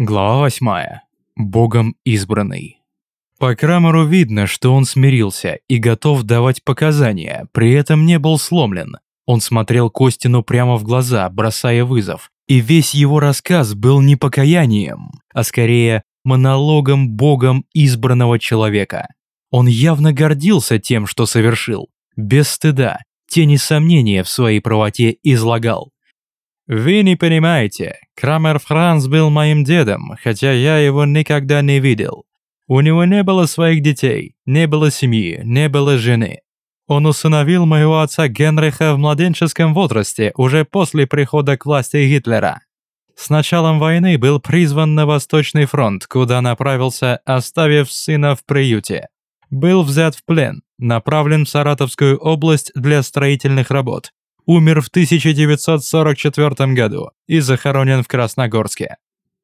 Глава восьмая. Богом избранный. По Крамеру видно, что он смирился и готов давать показания, при этом не был сломлен. Он смотрел Костину прямо в глаза, бросая вызов. И весь его рассказ был не покаянием, а скорее монологом Богом избранного человека. Он явно гордился тем, что совершил, без стыда, тени сомнения в своей правоте излагал. «Вы не понимаете, Крамер Франц был моим дедом, хотя я его никогда не видел. У него не было своих детей, не было семьи, не было жены. Он усыновил моего отца Генриха в младенческом возрасте, уже после прихода к власти Гитлера. С началом войны был призван на Восточный фронт, куда направился, оставив сына в приюте. Был взят в плен, направлен в Саратовскую область для строительных работ, умер в 1944 году и захоронен в Красногорске.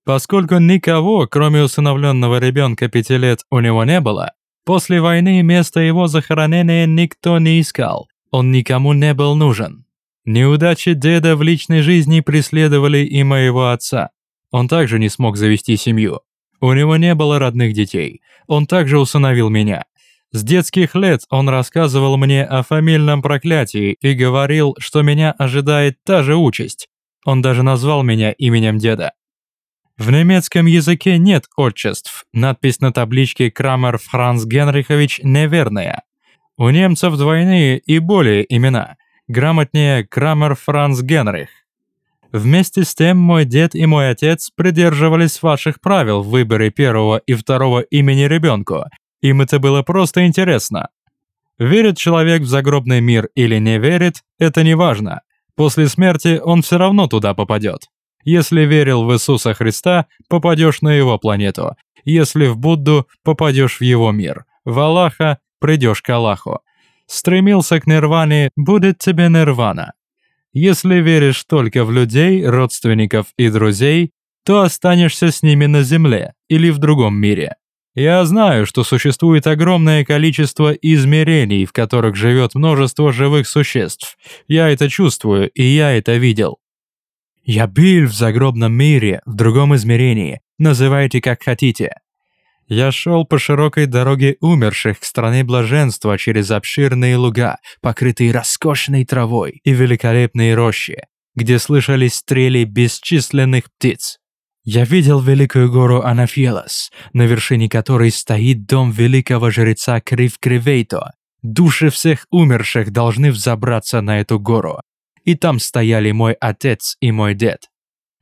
Поскольку никого, кроме усыновленного ребенка пяти лет, у него не было, после войны место его захоронения никто не искал, он никому не был нужен. Неудачи деда в личной жизни преследовали и моего отца. Он также не смог завести семью. У него не было родных детей. Он также усыновил меня. С детских лет он рассказывал мне о фамильном проклятии и говорил, что меня ожидает та же участь. Он даже назвал меня именем деда. В немецком языке нет отчеств. Надпись на табличке «Крамер Франц Генрихович» неверная. У немцев двойные и более имена. Грамотнее «Крамер Франц Генрих». Вместе с тем мой дед и мой отец придерживались ваших правил в выборе первого и второго имени ребенку им это было просто интересно. Верит человек в загробный мир или не верит, это не важно. После смерти он все равно туда попадет. Если верил в Иисуса Христа, попадешь на его планету. Если в Будду, попадешь в его мир. В Аллаха, придешь к Аллаху. Стремился к нирване, будет тебе нирвана. Если веришь только в людей, родственников и друзей, то останешься с ними на земле или в другом мире. Я знаю, что существует огромное количество измерений, в которых живет множество живых существ. Я это чувствую, и я это видел. Я был в загробном мире, в другом измерении. Называйте как хотите. Я шел по широкой дороге умерших к стране блаженства через обширные луга, покрытые роскошной травой и великолепные рощи, где слышались стрели бесчисленных птиц. Я видел великую гору Анафьелос, на вершине которой стоит дом великого жреца Крив-Кривейто. Души всех умерших должны взобраться на эту гору. И там стояли мой отец и мой дед.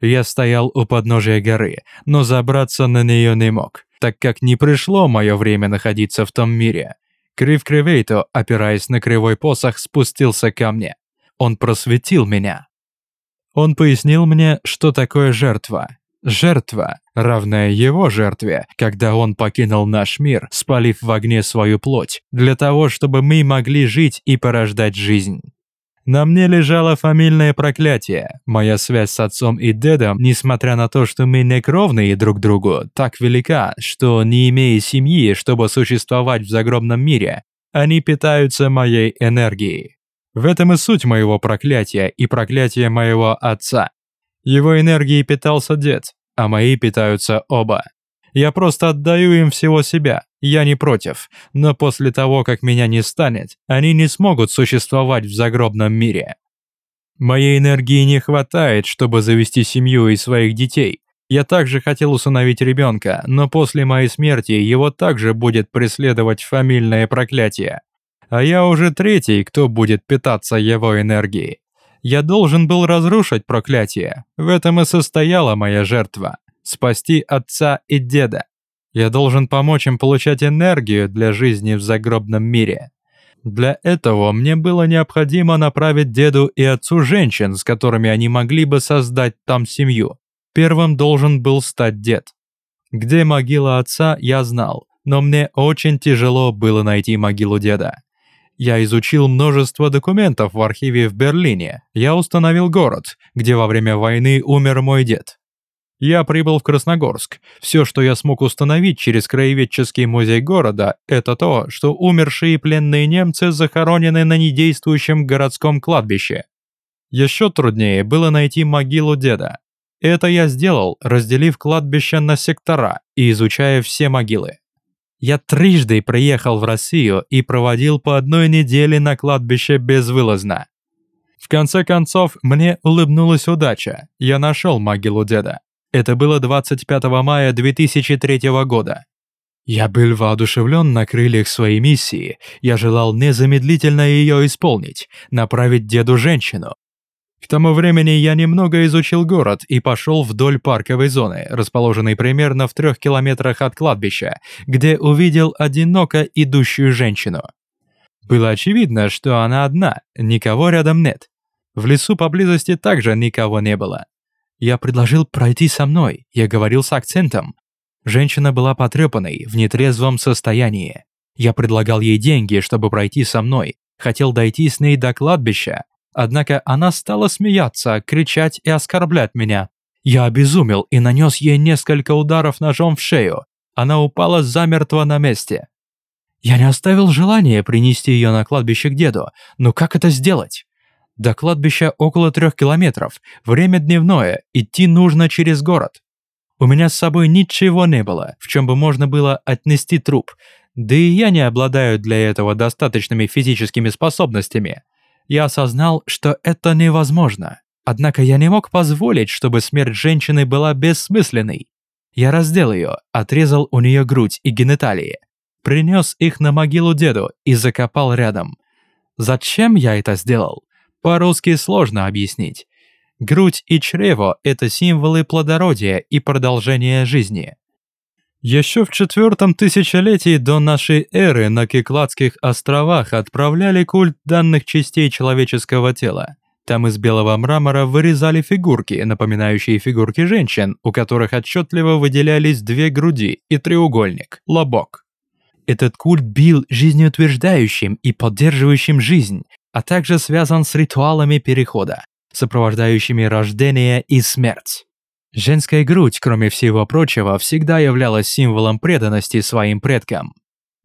Я стоял у подножия горы, но забраться на нее не мог, так как не пришло мое время находиться в том мире. Крив-Кривейто, опираясь на кривой посох, спустился ко мне. Он просветил меня. Он пояснил мне, что такое жертва, Жертва, равная его жертве, когда он покинул наш мир, спалив в огне свою плоть, для того, чтобы мы могли жить и порождать жизнь. На мне лежало фамильное проклятие. Моя связь с отцом и дедом, несмотря на то, что мы не кровные друг другу, так велика, что не имея семьи, чтобы существовать в загробном мире, они питаются моей энергией. В этом и суть моего проклятия и проклятия моего отца. Его энергией питался дед, а мои питаются оба. Я просто отдаю им всего себя, я не против, но после того, как меня не станет, они не смогут существовать в загробном мире. Моей энергии не хватает, чтобы завести семью и своих детей. Я также хотел усыновить ребенка, но после моей смерти его также будет преследовать фамильное проклятие. А я уже третий, кто будет питаться его энергией. Я должен был разрушить проклятие. В этом и состояла моя жертва. Спасти отца и деда. Я должен помочь им получать энергию для жизни в загробном мире. Для этого мне было необходимо направить деду и отцу женщин, с которыми они могли бы создать там семью. Первым должен был стать дед. Где могила отца, я знал, но мне очень тяжело было найти могилу деда. Я изучил множество документов в архиве в Берлине. Я установил город, где во время войны умер мой дед. Я прибыл в Красногорск. Все, что я смог установить через краеведческий музей города, это то, что умершие пленные немцы захоронены на недействующем городском кладбище. Еще труднее было найти могилу деда. Это я сделал, разделив кладбище на сектора и изучая все могилы. Я трижды приехал в Россию и проводил по одной неделе на кладбище безвылазно. В конце концов, мне улыбнулась удача. Я нашел могилу деда. Это было 25 мая 2003 года. Я был воодушевлен на крыльях своей миссии. Я желал незамедлительно ее исполнить, направить деду женщину. К тому времени я немного изучил город и пошел вдоль парковой зоны, расположенной примерно в трех километрах от кладбища, где увидел одиноко идущую женщину. Было очевидно, что она одна, никого рядом нет. В лесу поблизости также никого не было. Я предложил пройти со мной, я говорил с акцентом. Женщина была потрепанной, в нетрезвом состоянии. Я предлагал ей деньги, чтобы пройти со мной, хотел дойти с ней до кладбища. Однако она стала смеяться, кричать и оскорблять меня. Я обезумел и нанес ей несколько ударов ножом в шею. Она упала замертво на месте. Я не оставил желания принести ее на кладбище к деду, но как это сделать? До кладбища около трех километров, время дневное, идти нужно через город. У меня с собой ничего не было, в чем бы можно было отнести труп, да и я не обладаю для этого достаточными физическими способностями. Я осознал, что это невозможно. Однако я не мог позволить, чтобы смерть женщины была бессмысленной. Я раздел ее, отрезал у нее грудь и гениталии, принес их на могилу деду и закопал рядом. Зачем я это сделал? По-русски сложно объяснить. Грудь и чрево – это символы плодородия и продолжения жизни. Еще в четвертом тысячелетии до нашей эры на Кикладских островах отправляли культ данных частей человеческого тела. Там из белого мрамора вырезали фигурки, напоминающие фигурки женщин, у которых отчетливо выделялись две груди и треугольник – лобок. Этот культ был жизнеутверждающим и поддерживающим жизнь, а также связан с ритуалами перехода, сопровождающими рождение и смерть. Женская грудь, кроме всего прочего, всегда являлась символом преданности своим предкам.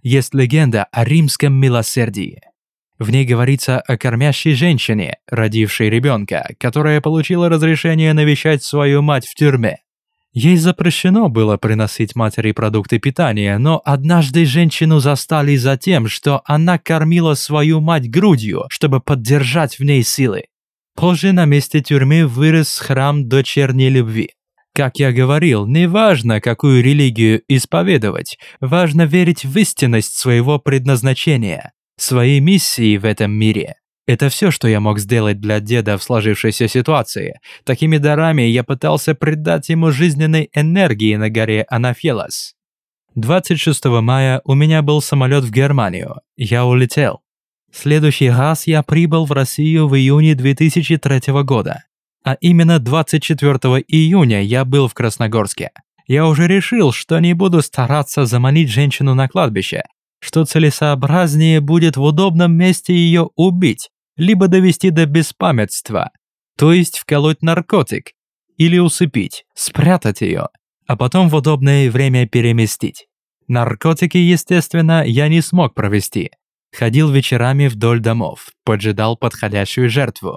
Есть легенда о римском милосердии. В ней говорится о кормящей женщине, родившей ребенка, которая получила разрешение навещать свою мать в тюрьме. Ей запрещено было приносить матери продукты питания, но однажды женщину застали за тем, что она кормила свою мать грудью, чтобы поддержать в ней силы. Позже на месте тюрьмы вырос храм дочерней любви. Как я говорил, не важно, какую религию исповедовать, важно верить в истинность своего предназначения, своей миссии в этом мире. Это все, что я мог сделать для деда в сложившейся ситуации. Такими дарами я пытался придать ему жизненной энергии на горе Анафелос. 26 мая у меня был самолет в Германию. Я улетел. Следующий раз я прибыл в Россию в июне 2003 года. А именно 24 июня я был в Красногорске. Я уже решил, что не буду стараться заманить женщину на кладбище, что целесообразнее будет в удобном месте ее убить, либо довести до беспамятства, то есть вколоть наркотик, или усыпить, спрятать ее, а потом в удобное время переместить. Наркотики, естественно, я не смог провести. Ходил вечерами вдоль домов, поджидал подходящую жертву.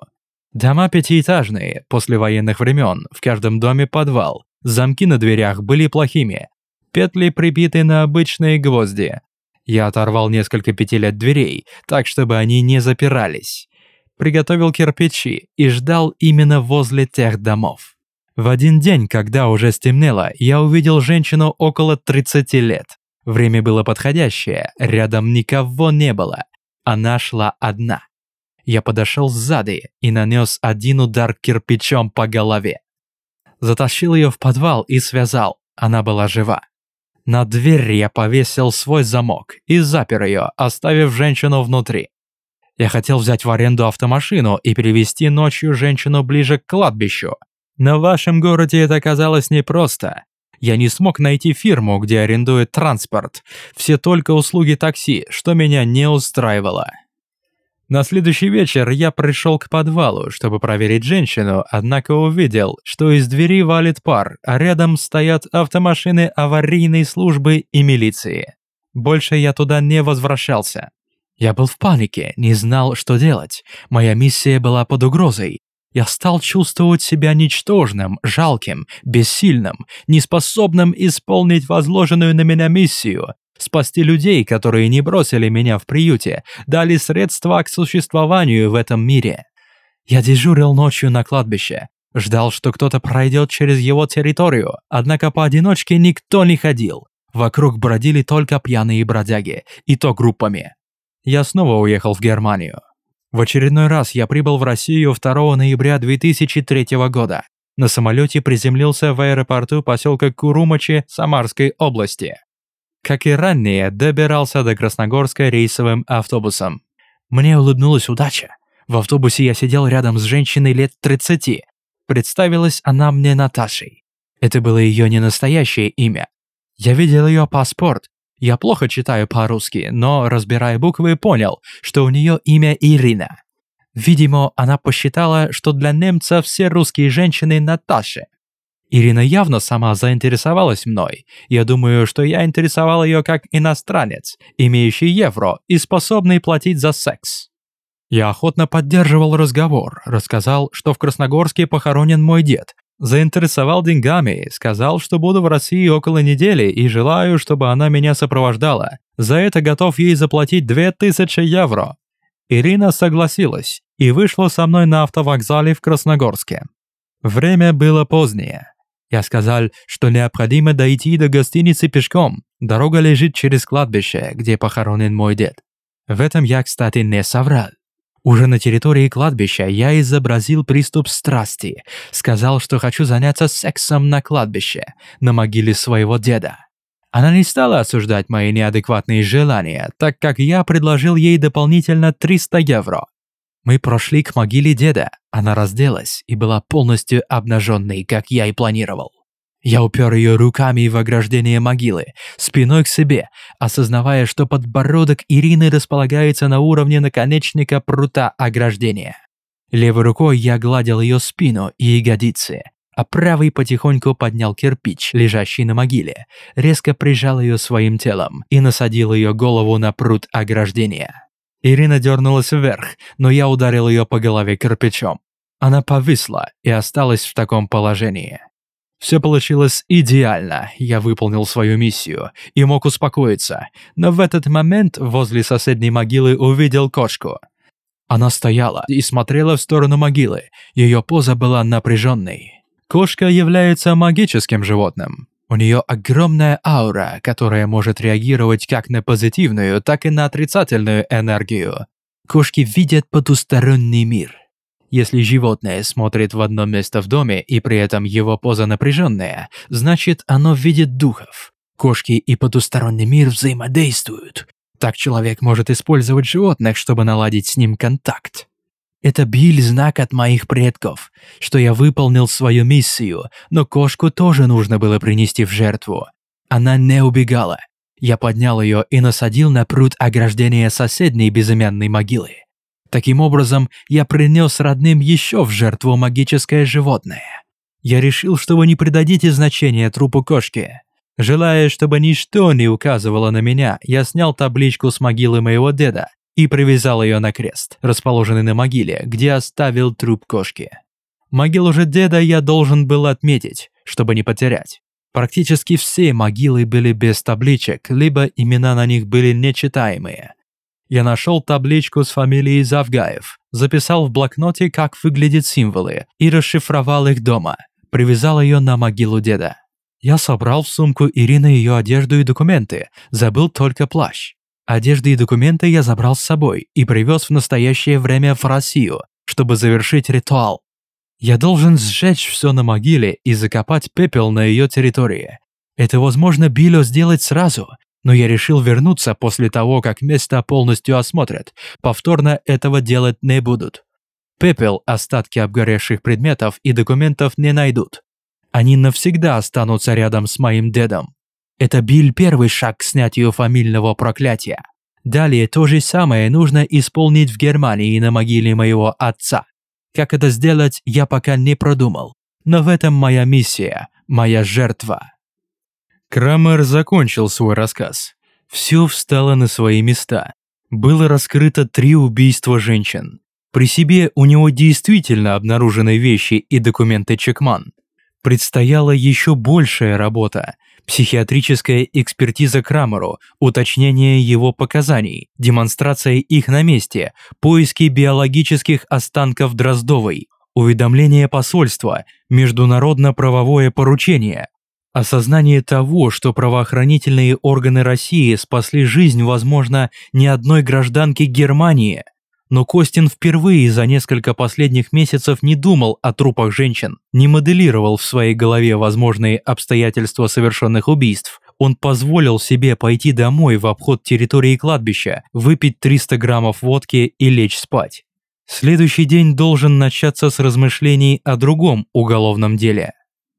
Дома пятиэтажные, после военных времен, в каждом доме подвал. Замки на дверях были плохими. Петли прибиты на обычные гвозди. Я оторвал несколько петель от дверей, так чтобы они не запирались приготовил кирпичи и ждал именно возле тех домов. В один день, когда уже стемнело, я увидел женщину около 30 лет. Время было подходящее, рядом никого не было. Она шла одна. Я подошел сзади и нанес один удар кирпичом по голове. Затащил ее в подвал и связал, она была жива. На дверь я повесил свой замок и запер ее, оставив женщину внутри. Я хотел взять в аренду автомашину и перевести ночью женщину ближе к кладбищу. Но в вашем городе это оказалось непросто. Я не смог найти фирму, где арендуют транспорт. Все только услуги такси, что меня не устраивало. На следующий вечер я пришел к подвалу, чтобы проверить женщину, однако увидел, что из двери валит пар, а рядом стоят автомашины аварийной службы и милиции. Больше я туда не возвращался. Я был в панике, не знал, что делать. Моя миссия была под угрозой. Я стал чувствовать себя ничтожным, жалким, бессильным, неспособным исполнить возложенную на меня миссию, спасти людей, которые не бросили меня в приюте, дали средства к существованию в этом мире. Я дежурил ночью на кладбище, ждал, что кто-то пройдет через его территорию, однако поодиночке никто не ходил. Вокруг бродили только пьяные бродяги, и то группами. Я снова уехал в Германию. В очередной раз я прибыл в Россию 2 ноября 2003 года. На самолете приземлился в аэропорту поселка Курумачи Самарской области. Как и ранее, добирался до Красногорска рейсовым автобусом. Мне улыбнулась удача. В автобусе я сидел рядом с женщиной лет 30. Представилась она мне Наташей. Это было ее не настоящее имя. Я видел ее паспорт, я плохо читаю по-русски, но, разбирая буквы, понял, что у нее имя Ирина. Видимо, она посчитала, что для немца все русские женщины Наташи. Ирина явно сама заинтересовалась мной. Я думаю, что я интересовал ее как иностранец, имеющий евро и способный платить за секс. Я охотно поддерживал разговор, рассказал, что в Красногорске похоронен мой дед, Заинтересовал деньгами, сказал, что буду в России около недели и желаю, чтобы она меня сопровождала. За это готов ей заплатить 2000 евро. Ирина согласилась и вышла со мной на автовокзале в Красногорске. Время было позднее. Я сказал, что необходимо дойти до гостиницы пешком. Дорога лежит через кладбище, где похоронен мой дед. В этом я, кстати, не соврал. Уже на территории кладбища я изобразил приступ страсти, сказал, что хочу заняться сексом на кладбище, на могиле своего деда. Она не стала осуждать мои неадекватные желания, так как я предложил ей дополнительно 300 евро. Мы прошли к могиле деда, она разделась и была полностью обнаженной, как я и планировал. Я упер ее руками в ограждение могилы, спиной к себе, осознавая, что подбородок Ирины располагается на уровне наконечника прута ограждения. Левой рукой я гладил ее спину и ягодицы, а правый потихоньку поднял кирпич, лежащий на могиле, резко прижал ее своим телом и насадил ее голову на прут ограждения. Ирина дернулась вверх, но я ударил ее по голове кирпичом. Она повисла и осталась в таком положении. Все получилось идеально, я выполнил свою миссию и мог успокоиться, но в этот момент возле соседней могилы увидел кошку. Она стояла и смотрела в сторону могилы, ее поза была напряженной. Кошка является магическим животным. У нее огромная аура, которая может реагировать как на позитивную, так и на отрицательную энергию. Кошки видят потусторонний мир. Если животное смотрит в одно место в доме и при этом его поза напряженная, значит оно видит духов. Кошки и потусторонний мир взаимодействуют. Так человек может использовать животных, чтобы наладить с ним контакт. Это биль знак от моих предков, что я выполнил свою миссию, но кошку тоже нужно было принести в жертву. Она не убегала. Я поднял ее и насадил на пруд ограждения соседней безымянной могилы. Таким образом, я принес родным еще в жертву магическое животное. Я решил, что вы не придадите значения трупу кошки. Желая, чтобы ничто не указывало на меня, я снял табличку с могилы моего деда и привязал ее на крест, расположенный на могиле, где оставил труп кошки. Могилу же деда я должен был отметить, чтобы не потерять. Практически все могилы были без табличек, либо имена на них были нечитаемые. Я нашел табличку с фамилией Завгаев, записал в блокноте, как выглядят символы, и расшифровал их дома. Привязал ее на могилу деда. Я собрал в сумку Ирины ее одежду и документы, забыл только плащ. Одежды и документы я забрал с собой и привез в настоящее время в Россию, чтобы завершить ритуал. Я должен сжечь все на могиле и закопать пепел на ее территории. Это возможно Било сделать сразу, но я решил вернуться после того, как место полностью осмотрят. Повторно этого делать не будут. Пепел, остатки обгоревших предметов и документов не найдут. Они навсегда останутся рядом с моим дедом. Это Биль первый шаг к снятию фамильного проклятия. Далее то же самое нужно исполнить в Германии на могиле моего отца. Как это сделать, я пока не продумал. Но в этом моя миссия, моя жертва. Крамер закончил свой рассказ. Все встало на свои места. Было раскрыто три убийства женщин. При себе у него действительно обнаружены вещи и документы Чекман. Предстояла еще большая работа – психиатрическая экспертиза Крамеру, уточнение его показаний, демонстрация их на месте, поиски биологических останков Дроздовой, уведомление посольства, международно-правовое поручение, осознание того, что правоохранительные органы России спасли жизнь, возможно, не одной гражданки Германии – но Костин впервые за несколько последних месяцев не думал о трупах женщин, не моделировал в своей голове возможные обстоятельства совершенных убийств. Он позволил себе пойти домой в обход территории кладбища, выпить 300 граммов водки и лечь спать. Следующий день должен начаться с размышлений о другом уголовном деле.